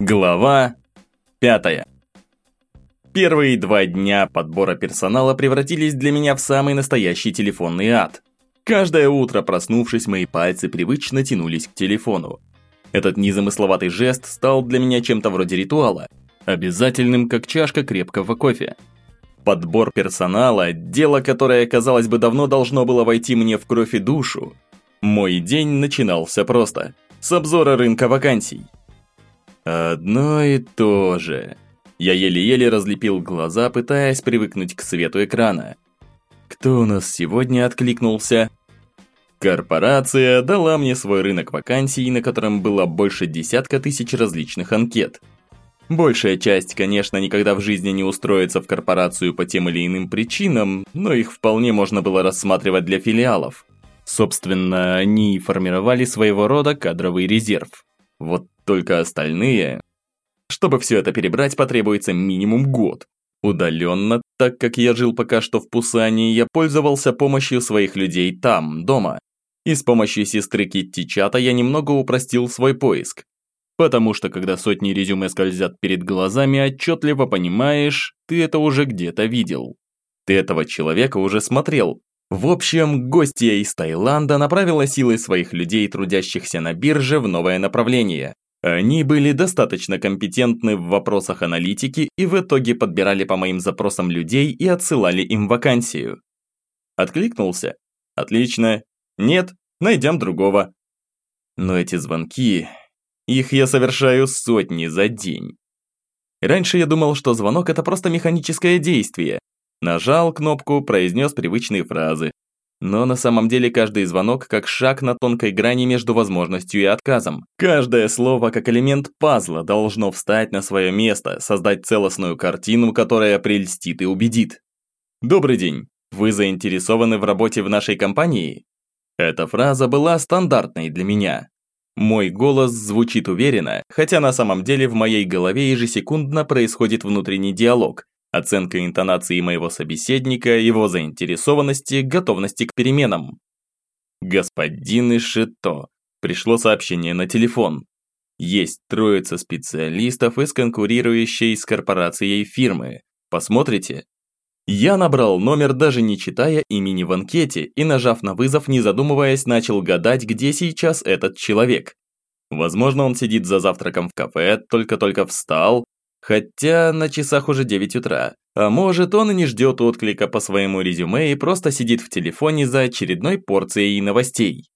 Глава пятая. Первые два дня подбора персонала превратились для меня в самый настоящий телефонный ад. Каждое утро, проснувшись, мои пальцы привычно тянулись к телефону. Этот незамысловатый жест стал для меня чем-то вроде ритуала, обязательным, как чашка крепкого кофе. Подбор персонала – дело, которое, казалось бы, давно должно было войти мне в кровь и душу. Мой день начинался просто – с обзора рынка вакансий. Одно и то же. Я еле-еле разлепил глаза, пытаясь привыкнуть к свету экрана. Кто у нас сегодня откликнулся? Корпорация дала мне свой рынок вакансий, на котором было больше десятка тысяч различных анкет. Большая часть, конечно, никогда в жизни не устроится в корпорацию по тем или иным причинам, но их вполне можно было рассматривать для филиалов. Собственно, они формировали своего рода кадровый резерв. Вот только остальные... Чтобы все это перебрать, потребуется минимум год. Удаленно, так как я жил пока что в Пусане, я пользовался помощью своих людей там, дома. И с помощью сестры Китти Чата я немного упростил свой поиск. Потому что когда сотни резюме скользят перед глазами, отчетливо понимаешь, ты это уже где-то видел. Ты этого человека уже смотрел, в общем, гостья из Таиланда направила силы своих людей, трудящихся на бирже, в новое направление. Они были достаточно компетентны в вопросах аналитики и в итоге подбирали по моим запросам людей и отсылали им вакансию. Откликнулся? Отлично. Нет? Найдем другого. Но эти звонки... Их я совершаю сотни за день. Раньше я думал, что звонок – это просто механическое действие, Нажал кнопку, произнес привычные фразы. Но на самом деле каждый звонок как шаг на тонкой грани между возможностью и отказом. Каждое слово как элемент пазла должно встать на свое место, создать целостную картину, которая прельстит и убедит. «Добрый день. Вы заинтересованы в работе в нашей компании?» Эта фраза была стандартной для меня. Мой голос звучит уверенно, хотя на самом деле в моей голове ежесекундно происходит внутренний диалог, оценка интонации моего собеседника, его заинтересованности, готовности к переменам. «Господин Ишито», пришло сообщение на телефон. Есть троица специалистов из конкурирующей с корпорацией фирмы. Посмотрите? Я набрал номер, даже не читая имени в анкете, и, нажав на вызов, не задумываясь, начал гадать, где сейчас этот человек. Возможно, он сидит за завтраком в кафе, только-только встал, Хотя на часах уже 9 утра. А может, он и не ждет отклика по своему резюме и просто сидит в телефоне за очередной порцией новостей.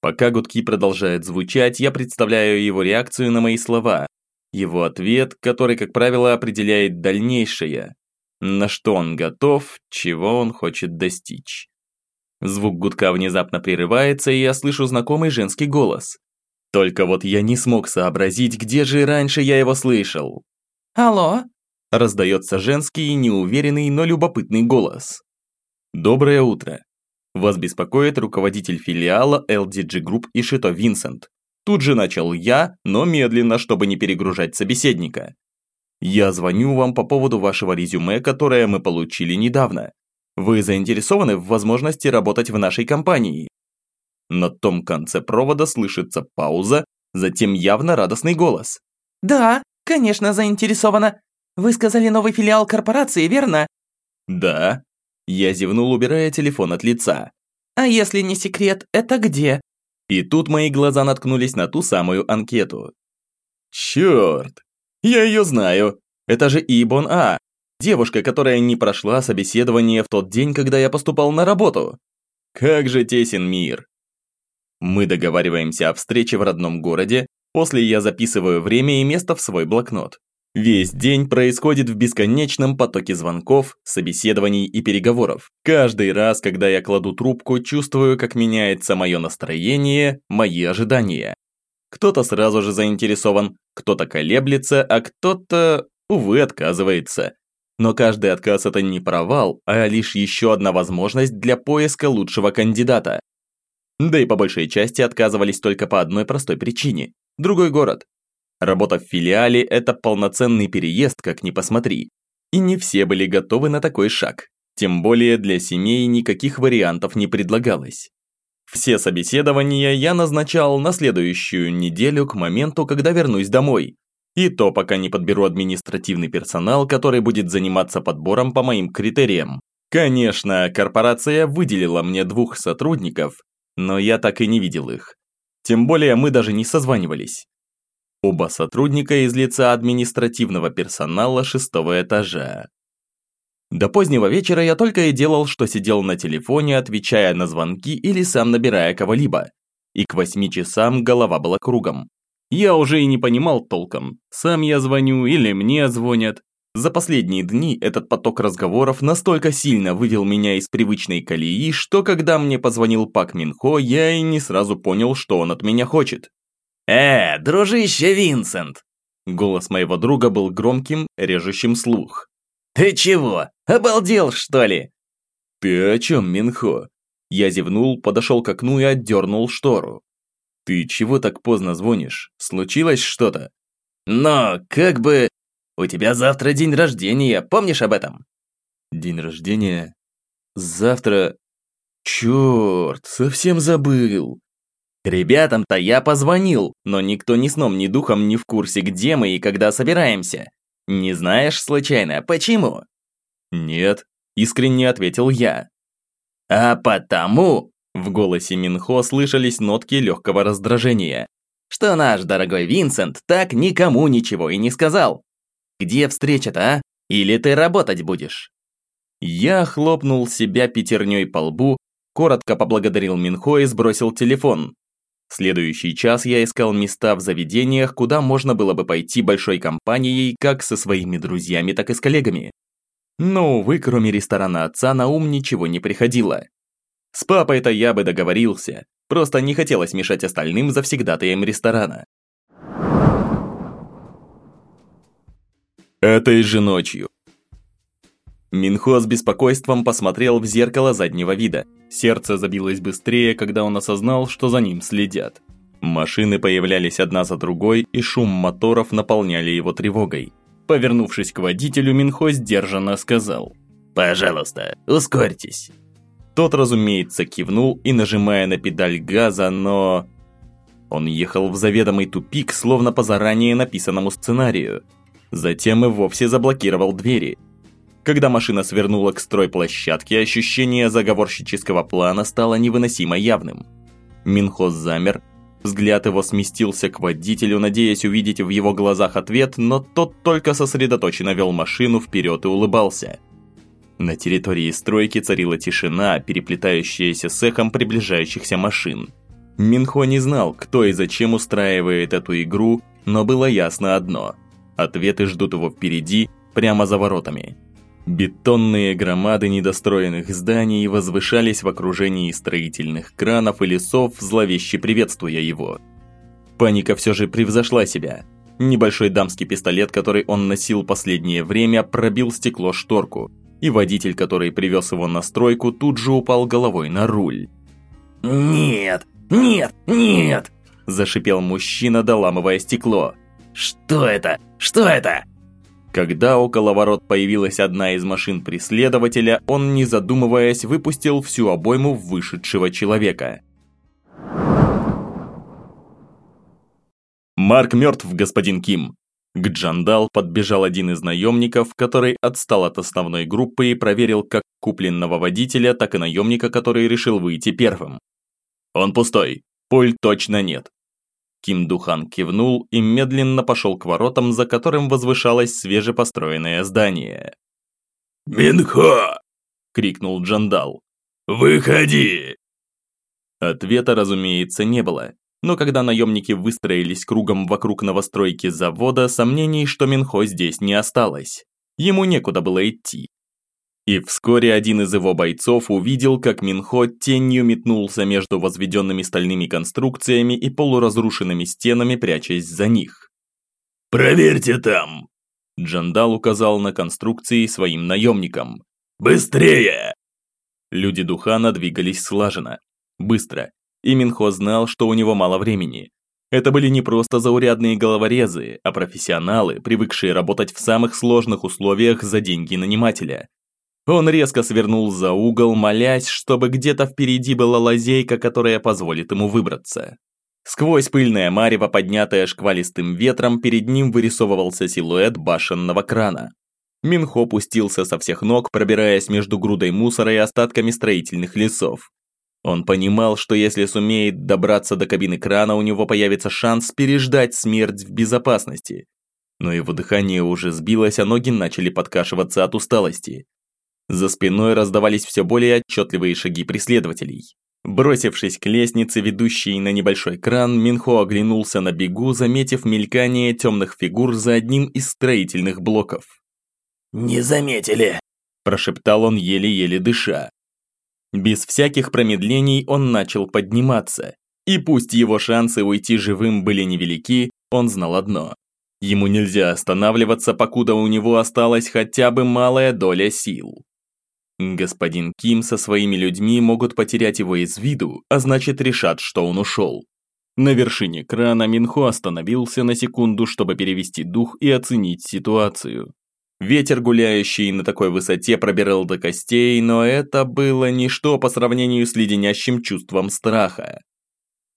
Пока гудки продолжают звучать, я представляю его реакцию на мои слова. Его ответ, который, как правило, определяет дальнейшее. На что он готов, чего он хочет достичь. Звук гудка внезапно прерывается, и я слышу знакомый женский голос. Только вот я не смог сообразить, где же раньше я его слышал. «Алло?» – раздается женский, неуверенный, но любопытный голос. «Доброе утро. Вас беспокоит руководитель филиала LDG Group Ишито Винсент. Тут же начал я, но медленно, чтобы не перегружать собеседника. Я звоню вам по поводу вашего резюме, которое мы получили недавно. Вы заинтересованы в возможности работать в нашей компании?» На том конце провода слышится пауза, затем явно радостный голос. «Да, «Конечно, заинтересована. Вы сказали новый филиал корпорации, верно?» «Да». Я зевнул, убирая телефон от лица. «А если не секрет, это где?» И тут мои глаза наткнулись на ту самую анкету. Черт! Я ее знаю. Это же Ибон А. Девушка, которая не прошла собеседование в тот день, когда я поступал на работу. Как же тесен мир. Мы договариваемся о встрече в родном городе, После я записываю время и место в свой блокнот. Весь день происходит в бесконечном потоке звонков, собеседований и переговоров. Каждый раз, когда я кладу трубку, чувствую, как меняется мое настроение, мои ожидания. Кто-то сразу же заинтересован, кто-то колеблется, а кто-то, увы, отказывается. Но каждый отказ это не провал, а лишь еще одна возможность для поиска лучшего кандидата. Да и по большей части отказывались только по одной простой причине другой город. Работа в филиале – это полноценный переезд, как ни посмотри. И не все были готовы на такой шаг. Тем более для семей никаких вариантов не предлагалось. Все собеседования я назначал на следующую неделю к моменту, когда вернусь домой. И то, пока не подберу административный персонал, который будет заниматься подбором по моим критериям. Конечно, корпорация выделила мне двух сотрудников, но я так и не видел их. Тем более мы даже не созванивались. Оба сотрудника из лица административного персонала шестого этажа. До позднего вечера я только и делал, что сидел на телефоне, отвечая на звонки или сам набирая кого-либо. И к восьми часам голова была кругом. Я уже и не понимал толком, сам я звоню или мне звонят. За последние дни этот поток разговоров настолько сильно вывел меня из привычной колеи, что когда мне позвонил Пак Минхо, я и не сразу понял, что он от меня хочет. «Э, дружище Винсент!» Голос моего друга был громким, режущим слух. «Ты чего, обалдел, что ли?» «Ты о чем, Минхо?» Я зевнул, подошел к окну и отдернул штору. «Ты чего так поздно звонишь? Случилось что-то?» «Но, как бы... У тебя завтра день рождения, помнишь об этом?» «День рождения? Завтра... Черт, совсем забыл!» Ребятам-то я позвонил, но никто ни сном, ни духом не в курсе, где мы и когда собираемся. Не знаешь, случайно, почему? Нет, искренне ответил я. А потому, в голосе Минхо слышались нотки легкого раздражения, что наш дорогой Винсент так никому ничего и не сказал. Где встреча-то, а? Или ты работать будешь? Я хлопнул себя пятерней по лбу, коротко поблагодарил Минхо и сбросил телефон. Следующий час я искал места в заведениях, куда можно было бы пойти большой компанией, как со своими друзьями, так и с коллегами. Но, увы, кроме ресторана отца, на ум ничего не приходило. С папой-то я бы договорился, просто не хотелось мешать остальным завсегдатаям ресторана. Этой же ночью. Минхо с беспокойством посмотрел в зеркало заднего вида. Сердце забилось быстрее, когда он осознал, что за ним следят. Машины появлялись одна за другой, и шум моторов наполняли его тревогой. Повернувшись к водителю, Минхо сдержанно сказал «Пожалуйста, ускорьтесь». Тот, разумеется, кивнул и нажимая на педаль газа, но... Он ехал в заведомый тупик, словно по заранее написанному сценарию. Затем и вовсе заблокировал двери – когда машина свернула к стройплощадке, ощущение заговорщического плана стало невыносимо явным. Минхоз замер, взгляд его сместился к водителю, надеясь увидеть в его глазах ответ, но тот только сосредоточенно вел машину вперед и улыбался. На территории стройки царила тишина, переплетающаяся с эхом приближающихся машин. Минхо не знал, кто и зачем устраивает эту игру, но было ясно одно – ответы ждут его впереди, прямо за воротами. Бетонные громады недостроенных зданий возвышались в окружении строительных кранов и лесов, зловеще приветствуя его. Паника все же превзошла себя. Небольшой дамский пистолет, который он носил последнее время, пробил стекло-шторку, и водитель, который привез его на стройку, тут же упал головой на руль. «Нет, нет, нет!» – зашипел мужчина, доламывая стекло. «Что это? Что это?» Когда около ворот появилась одна из машин преследователя, он, не задумываясь, выпустил всю обойму вышедшего человека. «Марк мертв, господин Ким!» К Джандал подбежал один из наемников, который отстал от основной группы и проверил как купленного водителя, так и наемника, который решил выйти первым. «Он пустой, пуль точно нет. Ким Духан кивнул и медленно пошел к воротам, за которым возвышалось свежепостроенное здание. «Минхо!» – крикнул Джандал. «Выходи!» Ответа, разумеется, не было. Но когда наемники выстроились кругом вокруг новостройки завода, сомнений, что Минхо здесь не осталось. Ему некуда было идти. И вскоре один из его бойцов увидел, как Минхо тенью метнулся между возведенными стальными конструкциями и полуразрушенными стенами, прячась за них. «Проверьте там!» Джандал указал на конструкции своим наемникам. «Быстрее!» Люди Духана двигались слаженно, быстро, и Минхо знал, что у него мало времени. Это были не просто заурядные головорезы, а профессионалы, привыкшие работать в самых сложных условиях за деньги нанимателя. Он резко свернул за угол, молясь, чтобы где-то впереди была лазейка, которая позволит ему выбраться. Сквозь пыльное марево, поднятое шквалистым ветром, перед ним вырисовывался силуэт башенного крана. Минхо пустился со всех ног, пробираясь между грудой мусора и остатками строительных лесов. Он понимал, что если сумеет добраться до кабины крана, у него появится шанс переждать смерть в безопасности. Но его дыхание уже сбилось, а ноги начали подкашиваться от усталости. За спиной раздавались все более отчетливые шаги преследователей. Бросившись к лестнице, ведущей на небольшой кран, Минхо оглянулся на бегу, заметив мелькание темных фигур за одним из строительных блоков. «Не заметили!» – прошептал он, еле-еле дыша. Без всяких промедлений он начал подниматься. И пусть его шансы уйти живым были невелики, он знал одно. Ему нельзя останавливаться, покуда у него осталась хотя бы малая доля сил. Господин Ким со своими людьми могут потерять его из виду, а значит решат, что он ушел. На вершине крана Минхо остановился на секунду, чтобы перевести дух и оценить ситуацию. Ветер, гуляющий на такой высоте, пробирал до костей, но это было ничто по сравнению с леденящим чувством страха.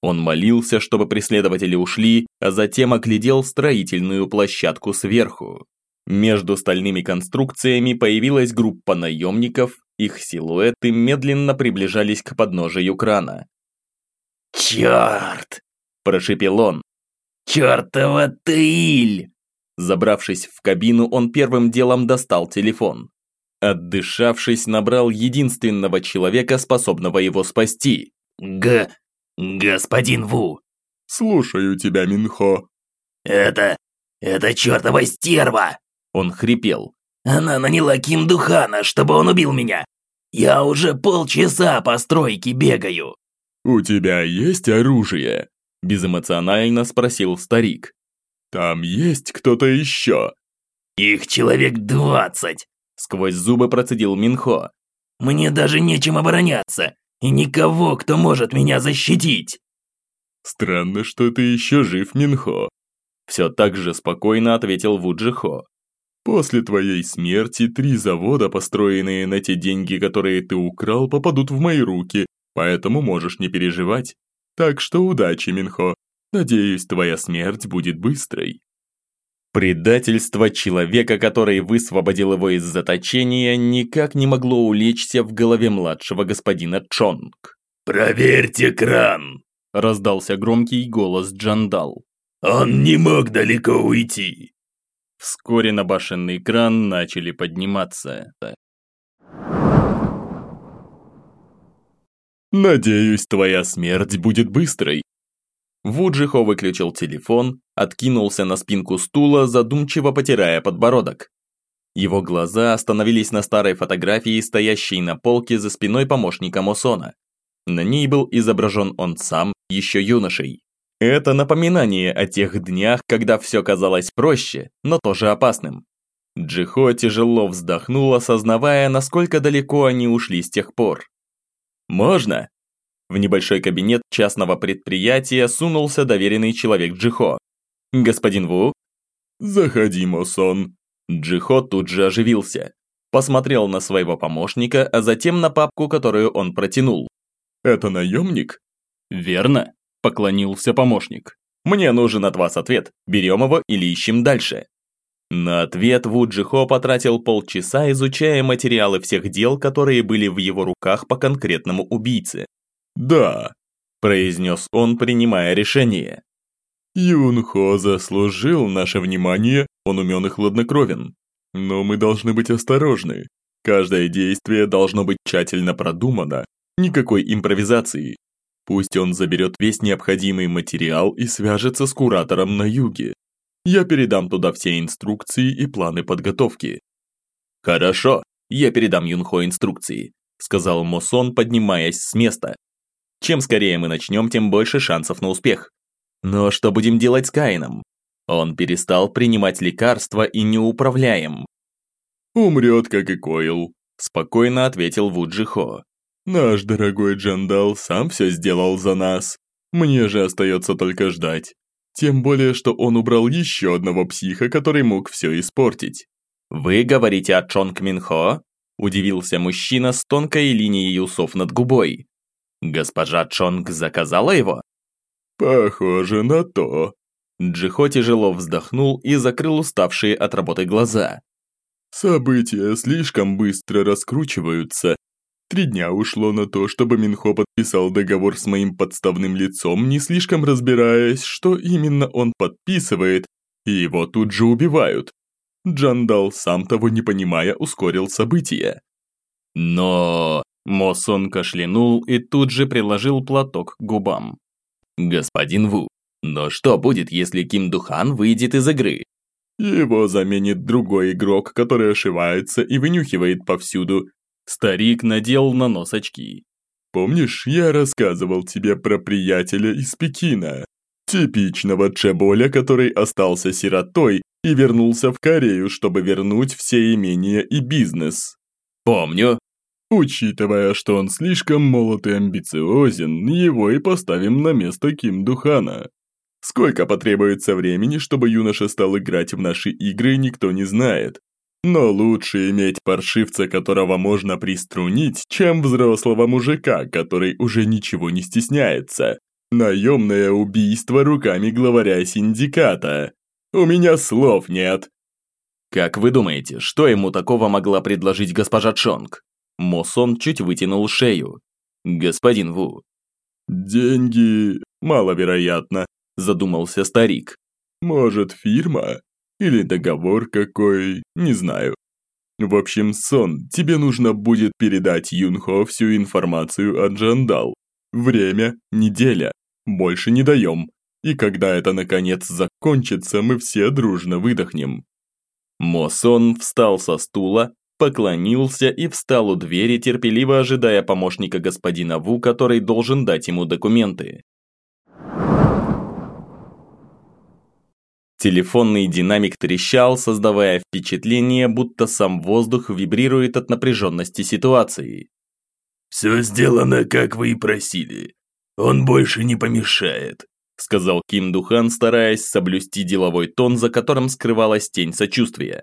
Он молился, чтобы преследователи ушли, а затем оглядел строительную площадку сверху. Между стальными конструкциями появилась группа наемников, их силуэты медленно приближались к подножию крана. «Черт!» – прошипел он. «Чертова тыль!» Забравшись в кабину, он первым делом достал телефон. Отдышавшись, набрал единственного человека, способного его спасти. «Г... господин Ву». «Слушаю тебя, Минхо». «Это... это чертова стерва!» Он хрипел. «Она наняла Ким Духана, чтобы он убил меня. Я уже полчаса по стройке бегаю». «У тебя есть оружие?» Безэмоционально спросил старик. «Там есть кто-то еще?» «Их человек двадцать!» Сквозь зубы процедил Минхо. «Мне даже нечем обороняться, и никого, кто может меня защитить!» «Странно, что ты еще жив, Минхо!» Все так же спокойно ответил Вуджихо. «После твоей смерти три завода, построенные на те деньги, которые ты украл, попадут в мои руки, поэтому можешь не переживать. Так что удачи, Минхо, Надеюсь, твоя смерть будет быстрой». Предательство человека, который высвободил его из заточения, никак не могло улечься в голове младшего господина Чонг. «Проверьте кран!» – раздался громкий голос Джандал. «Он не мог далеко уйти!» Вскоре на башенный кран начали подниматься. «Надеюсь, твоя смерть будет быстрой», Вуджихо выключил телефон, откинулся на спинку стула, задумчиво потирая подбородок. Его глаза остановились на старой фотографии, стоящей на полке за спиной помощника Мосона. На ней был изображен он сам, еще юношей. Это напоминание о тех днях, когда все казалось проще, но тоже опасным. Джихо тяжело вздохнул, осознавая, насколько далеко они ушли с тех пор. «Можно?» В небольшой кабинет частного предприятия сунулся доверенный человек Джихо. «Господин Ву?» «Заходи, Мосон». Джихо тут же оживился. Посмотрел на своего помощника, а затем на папку, которую он протянул. «Это наемник?» «Верно», – поклонился помощник. «Мне нужен от вас ответ, берем его или ищем дальше». На ответ Ву Джихо потратил полчаса, изучая материалы всех дел, которые были в его руках по конкретному убийце. «Да», – произнес он, принимая решение. «Юнхо заслужил наше внимание, он умен и хладнокровен. Но мы должны быть осторожны. Каждое действие должно быть тщательно продумано, никакой импровизации. Пусть он заберет весь необходимый материал и свяжется с куратором на юге. Я передам туда все инструкции и планы подготовки». «Хорошо, я передам Юнхо инструкции», – сказал Мосон, поднимаясь с места. Чем скорее мы начнем, тем больше шансов на успех. Но что будем делать с Каином? Он перестал принимать лекарства и неуправляем. «Умрет, как и Койл», – спокойно ответил Вуджихо. «Наш дорогой Джандал сам все сделал за нас. Мне же остается только ждать. Тем более, что он убрал еще одного психа, который мог все испортить». «Вы говорите о Чонг Минхо?» – удивился мужчина с тонкой линией усов над губой. Госпожа Чонг заказала его? Похоже на то. Джихо тяжело вздохнул и закрыл уставшие от работы глаза. События слишком быстро раскручиваются. Три дня ушло на то, чтобы Минхо подписал договор с моим подставным лицом, не слишком разбираясь, что именно он подписывает, и его тут же убивают. Джандал, сам того не понимая, ускорил события. Но... Мосон кашлянул и тут же приложил платок к губам. «Господин Ву, но что будет, если Ким Духан выйдет из игры?» «Его заменит другой игрок, который ошивается и вынюхивает повсюду». Старик надел на нос очки. «Помнишь, я рассказывал тебе про приятеля из Пекина? Типичного Чеболя, который остался сиротой и вернулся в Корею, чтобы вернуть все имения и бизнес». «Помню», Учитывая, что он слишком молод и амбициозен, его и поставим на место Ким Духана. Сколько потребуется времени, чтобы юноша стал играть в наши игры, никто не знает. Но лучше иметь паршивца, которого можно приструнить, чем взрослого мужика, который уже ничего не стесняется. Наемное убийство руками главаря синдиката. У меня слов нет. Как вы думаете, что ему такого могла предложить госпожа Чонг? Мосон чуть вытянул шею. «Господин Ву». «Деньги маловероятно», – задумался старик. «Может, фирма? Или договор какой? Не знаю. В общем, Сон, тебе нужно будет передать Юнхо всю информацию о Джандал. Время – неделя. Больше не даем. И когда это наконец закончится, мы все дружно выдохнем». Мосон встал со стула, поклонился и встал у двери, терпеливо ожидая помощника господина Ву, который должен дать ему документы. Телефонный динамик трещал, создавая впечатление, будто сам воздух вибрирует от напряженности ситуации. «Все сделано, как вы и просили. Он больше не помешает», сказал Ким Духан, стараясь соблюсти деловой тон, за которым скрывалась тень сочувствия.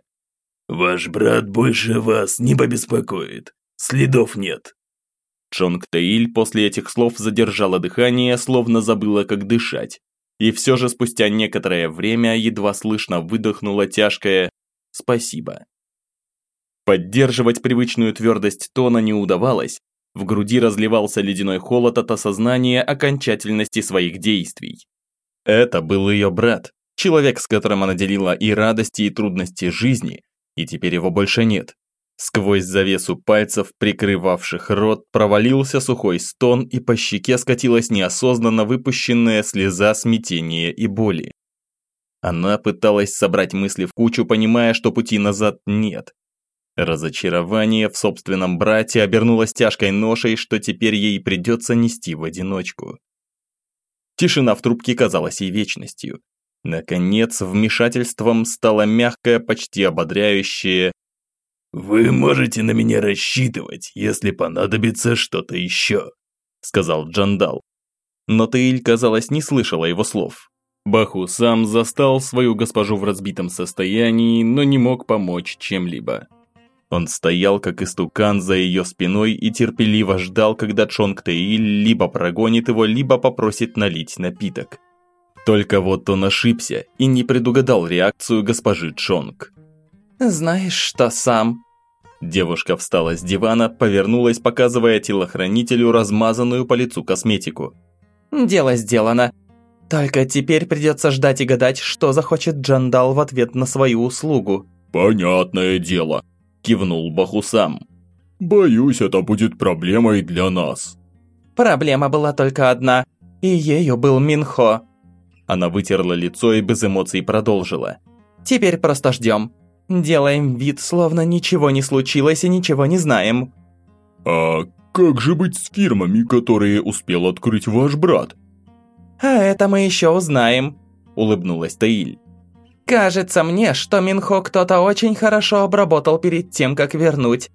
«Ваш брат больше вас не побеспокоит. Следов нет». Чонг Таиль после этих слов задержала дыхание, словно забыла, как дышать. И все же спустя некоторое время едва слышно выдохнула тяжкое «спасибо». Поддерживать привычную твердость тона не удавалось, в груди разливался ледяной холод от осознания окончательности своих действий. Это был ее брат, человек, с которым она делила и радости, и трудности жизни, и теперь его больше нет. Сквозь завесу пальцев, прикрывавших рот, провалился сухой стон, и по щеке скатилась неосознанно выпущенная слеза смятения и боли. Она пыталась собрать мысли в кучу, понимая, что пути назад нет. Разочарование в собственном брате обернулось тяжкой ношей, что теперь ей придется нести в одиночку. Тишина в трубке казалась ей вечностью. Наконец, вмешательством стало мягкое, почти ободряющее «Вы можете на меня рассчитывать, если понадобится что-то еще», сказал Джандал. Но Таиль, казалось, не слышала его слов. Баху сам застал свою госпожу в разбитом состоянии, но не мог помочь чем-либо. Он стоял как истукан за ее спиной и терпеливо ждал, когда Чонг Таиль либо прогонит его, либо попросит налить напиток. Только вот он ошибся и не предугадал реакцию госпожи Чонг. «Знаешь что сам?» Девушка встала с дивана, повернулась, показывая телохранителю размазанную по лицу косметику. «Дело сделано. Только теперь придется ждать и гадать, что захочет Джандал в ответ на свою услугу». «Понятное дело», – кивнул Бахусам. «Боюсь, это будет проблемой для нас». Проблема была только одна, и ею был Минхо. Она вытерла лицо и без эмоций продолжила. «Теперь просто ждем. Делаем вид, словно ничего не случилось и ничего не знаем». «А как же быть с фирмами, которые успел открыть ваш брат?» «А это мы еще узнаем», – улыбнулась Таиль. «Кажется мне, что Минхо кто-то очень хорошо обработал перед тем, как вернуть.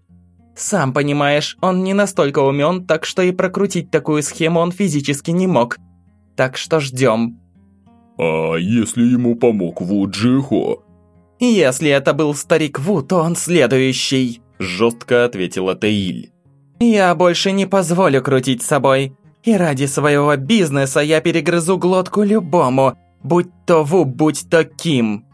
Сам понимаешь, он не настолько умен, так что и прокрутить такую схему он физически не мог. Так что ждем». «А если ему помог Ву Джихо?» «Если это был старик Ву, то он следующий», – жестко ответила Теиль. «Я больше не позволю крутить собой. И ради своего бизнеса я перегрызу глотку любому, будь то Ву, будь то Ким.